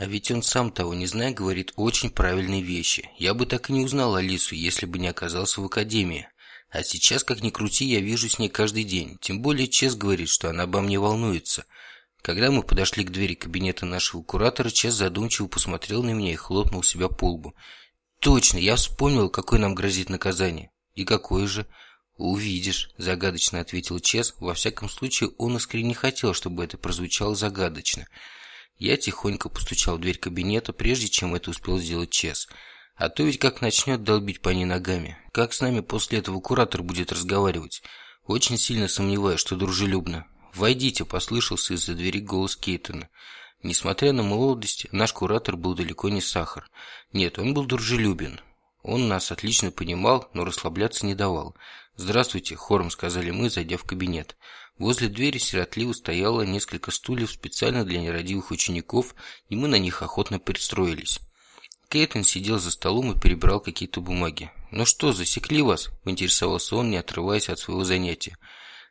А ведь он сам того не зная, говорит очень правильные вещи. Я бы так и не узнал Алису, если бы не оказался в академии. А сейчас, как ни крути, я вижу с ней каждый день. Тем более Чес говорит, что она обо мне волнуется. Когда мы подошли к двери кабинета нашего куратора, Чес задумчиво посмотрел на меня и хлопнул себя по лбу. «Точно, я вспомнил, какое нам грозит наказание». «И какое же?» «Увидишь», – загадочно ответил Чес. Во всяком случае, он искренне хотел, чтобы это прозвучало загадочно. Я тихонько постучал в дверь кабинета, прежде чем это успел сделать Чес. А то ведь как начнет долбить по ней ногами. Как с нами после этого куратор будет разговаривать? Очень сильно сомневаюсь, что дружелюбно. «Войдите», – послышался из-за двери голос Кейтона. Несмотря на молодость, наш куратор был далеко не сахар. Нет, он был дружелюбен. Он нас отлично понимал, но расслабляться не давал. «Здравствуйте», – хором сказали мы, зайдя в кабинет. Возле двери сиротливо стояло несколько стульев специально для нерадивых учеников, и мы на них охотно пристроились. Кейтон сидел за столом и перебирал какие-то бумаги. «Ну что, засекли вас?» – поинтересовался он, не отрываясь от своего занятия.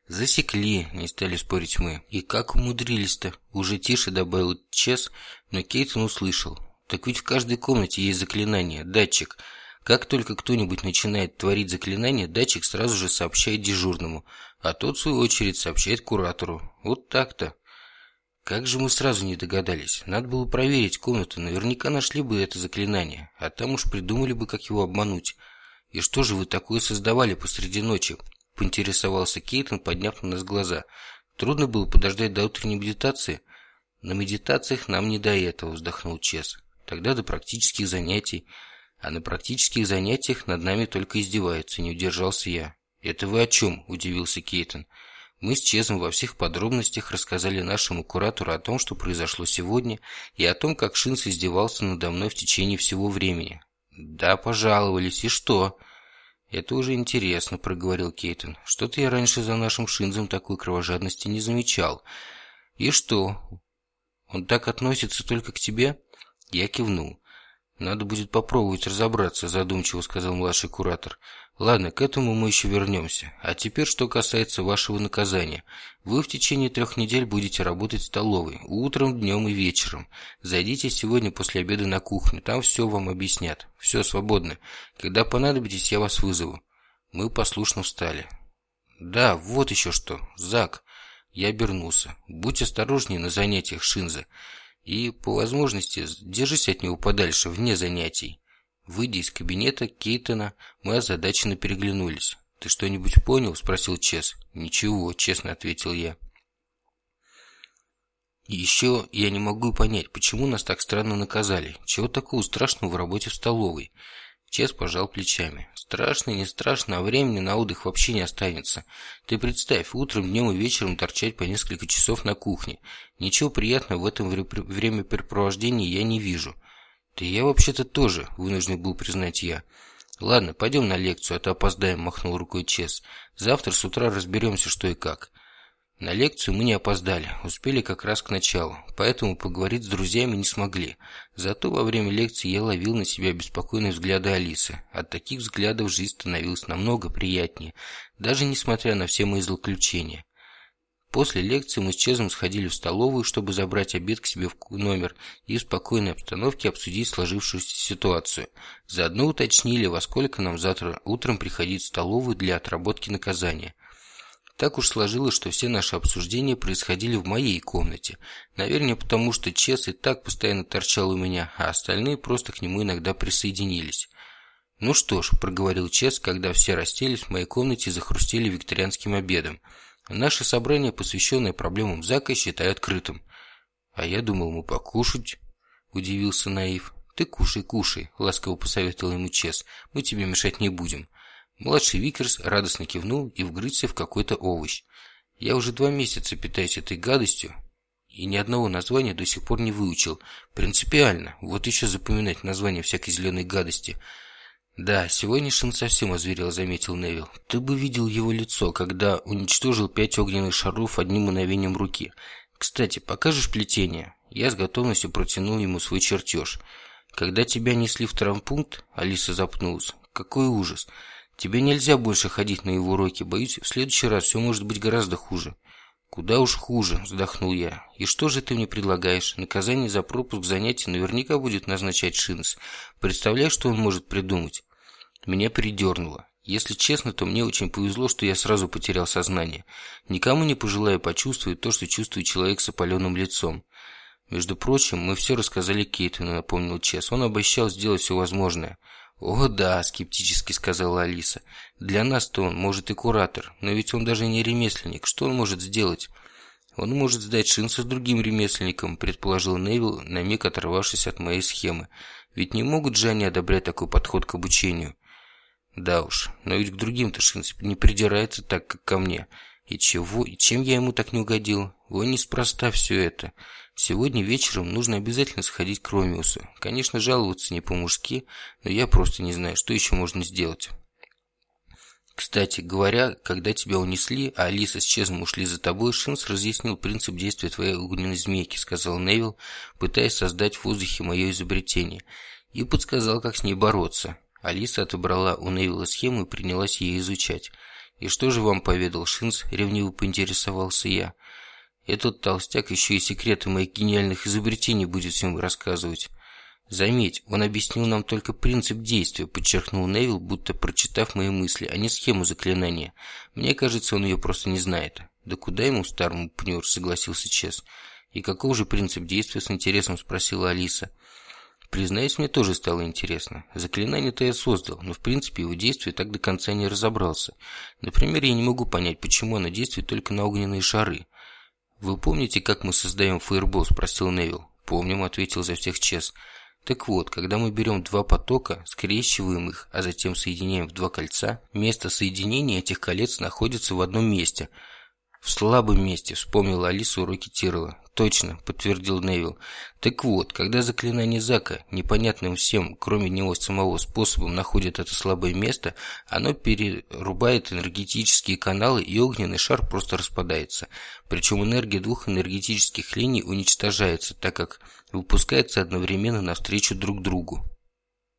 «Засекли», – не стали спорить мы. «И как умудрились-то?» – уже тише добавил Чес, но Кейтон услышал. «Так ведь в каждой комнате есть заклинание, датчик. Как только кто-нибудь начинает творить заклинание, датчик сразу же сообщает дежурному, а тот, в свою очередь, сообщает куратору. Вот так-то». Как же мы сразу не догадались? Надо было проверить комнату, наверняка нашли бы это заклинание, а там уж придумали бы, как его обмануть. И что же вы такое создавали посреди ночи? Поинтересовался Кейтон, подняв на нас глаза. Трудно было подождать до утренней медитации? На медитациях нам не до этого, вздохнул Чес. Тогда до практических занятий. А на практических занятиях над нами только издеваются, не удержался я. «Это вы о чем?» – удивился Кейтон. Мы с Чезом во всех подробностях рассказали нашему куратору о том, что произошло сегодня, и о том, как Шинс издевался надо мной в течение всего времени. «Да, пожаловались. И что?» «Это уже интересно», — проговорил Кейтон. «Что-то я раньше за нашим Шинзом такой кровожадности не замечал». «И что? Он так относится только к тебе?» Я кивнул. «Надо будет попробовать разобраться», – задумчиво сказал младший куратор. «Ладно, к этому мы еще вернемся. А теперь, что касается вашего наказания. Вы в течение трех недель будете работать в столовой, утром, днем и вечером. Зайдите сегодня после обеда на кухню, там все вам объяснят. Все, свободно. Когда понадобитесь, я вас вызову». Мы послушно встали. «Да, вот еще что. Зак». Я обернулся. «Будь осторожнее на занятиях, Шинза. И, по возможности, держись от него подальше, вне занятий. Выйдя из кабинета Кейтона, мы озадаченно переглянулись. «Ты что-нибудь понял?» – спросил Чес. «Ничего», – честно ответил я. Еще я не могу понять, почему нас так странно наказали. Чего такого страшного в работе в столовой? Чес пожал плечами. Страшно, не страшно, а времени на отдых вообще не останется. Ты представь, утром, днем и вечером торчать по несколько часов на кухне. Ничего приятного в этом времяпрепровождении я не вижу. Да я вообще-то тоже, вынужден был признать я. Ладно, пойдем на лекцию, а то опоздаем, махнул рукой Чес. Завтра с утра разберемся, что и как. На лекцию мы не опоздали, успели как раз к началу, поэтому поговорить с друзьями не смогли. Зато во время лекции я ловил на себя беспокойные взгляды Алисы. От таких взглядов жизнь становилась намного приятнее, даже несмотря на все мои злоключения. После лекции мы с Чезом сходили в столовую, чтобы забрать обед к себе в номер и в спокойной обстановке обсудить сложившуюся ситуацию. Заодно уточнили, во сколько нам завтра утром приходить в столовую для отработки наказания. Так уж сложилось, что все наши обсуждения происходили в моей комнате. Наверное, потому что Чес и так постоянно торчал у меня, а остальные просто к нему иногда присоединились. «Ну что ж», – проговорил Чес, когда все расселись в моей комнате и захрустели викторианским обедом. «Наше собрание, посвященное проблемам Зака, считай открытым». «А я думал, мы покушать», – удивился Наив. «Ты кушай, кушай», – ласково посоветовал ему Чес. «Мы тебе мешать не будем». Младший Викерс радостно кивнул и вгрызся в какой-то овощ. «Я уже два месяца питаюсь этой гадостью, и ни одного названия до сих пор не выучил. Принципиально. Вот еще запоминать название всякой зеленой гадости». «Да, сегодняшний совсем озверел», — заметил Невил. «Ты бы видел его лицо, когда уничтожил пять огненных шаров одним мановением руки. Кстати, покажешь плетение?» Я с готовностью протянул ему свой чертеж. «Когда тебя несли в травмпункт...» — Алиса запнулась. «Какой ужас!» Тебе нельзя больше ходить на его уроки. Боюсь, в следующий раз все может быть гораздо хуже. «Куда уж хуже», – вздохнул я. «И что же ты мне предлагаешь? Наказание за пропуск занятий наверняка будет назначать Шинс. Представляешь, что он может придумать?» Меня передернуло. Если честно, то мне очень повезло, что я сразу потерял сознание. Никому не пожелаю почувствовать то, что чувствует человек с опаленным лицом. Между прочим, мы все рассказали Кейтону, напомнил Чес. Он обещал сделать все возможное. «О да», – скептически сказала Алиса. «Для нас-то он, может, и куратор, но ведь он даже не ремесленник. Что он может сделать?» «Он может сдать шинса с другим ремесленником», – предположил Невил, на миг оторвавшись от моей схемы. «Ведь не могут же они одобрять такой подход к обучению?» «Да уж, но ведь к другим-то Шинс не придирается так, как ко мне. И чего, и чем я ему так не угодил? Ой, неспроста все это. Сегодня вечером нужно обязательно сходить к Ромеусу. Конечно, жаловаться не по-мужски, но я просто не знаю, что еще можно сделать. Кстати говоря, когда тебя унесли, а Алиса с Чезом ушли за тобой, Шинс разъяснил принцип действия твоей огненной змейки, сказал Невил, пытаясь создать в воздухе мое изобретение, и подсказал, как с ней бороться. Алиса отобрала у Невила схему и принялась ее изучать. «И что же вам поведал Шинс?» – ревниво поинтересовался я. Этот толстяк еще и секреты моих гениальных изобретений будет всем рассказывать. Заметь, он объяснил нам только принцип действия, подчеркнул Невил, будто прочитав мои мысли, а не схему заклинания. Мне кажется, он ее просто не знает. Да куда ему, старому пнер, согласился Чес. И каков же принцип действия, с интересом спросила Алиса. Признаюсь, мне тоже стало интересно. Заклинание-то я создал, но в принципе его действие так до конца не разобрался. Например, я не могу понять, почему оно действует только на огненные шары. «Вы помните, как мы создаем фаербол?» – спросил Невил. «Помним», – ответил за всех Чес. Так вот, когда мы берем два потока, скрещиваем их, а затем соединяем в два кольца, место соединения этих колец находится в одном месте – «В слабом месте», — вспомнила Алиса уроки Тирла. «Точно», — подтвердил Невил. «Так вот, когда заклинание Зака, непонятным всем, кроме него самого способом, находит это слабое место, оно перерубает энергетические каналы, и огненный шар просто распадается. Причем энергия двух энергетических линий уничтожается, так как выпускается одновременно навстречу друг другу».